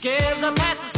Give the message.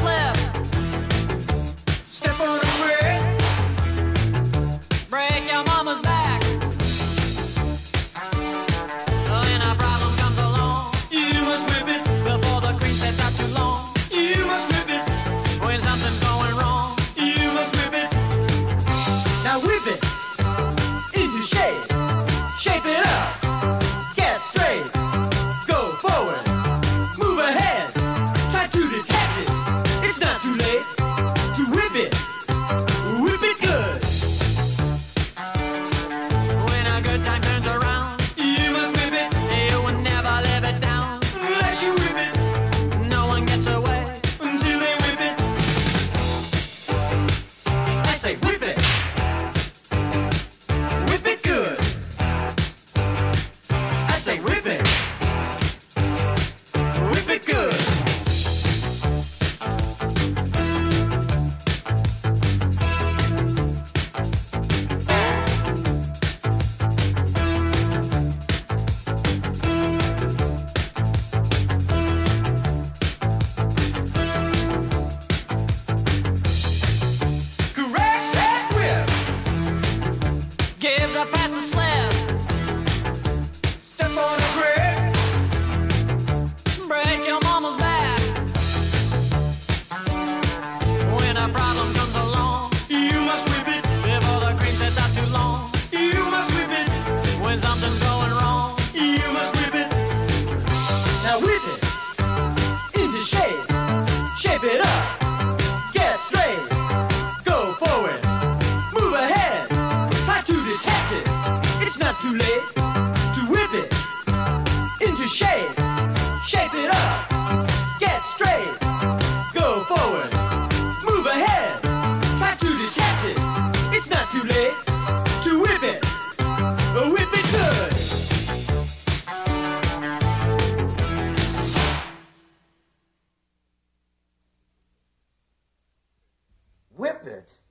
Shape. Shape it up. Get straight. too late to whip it, whip it good. Whip it.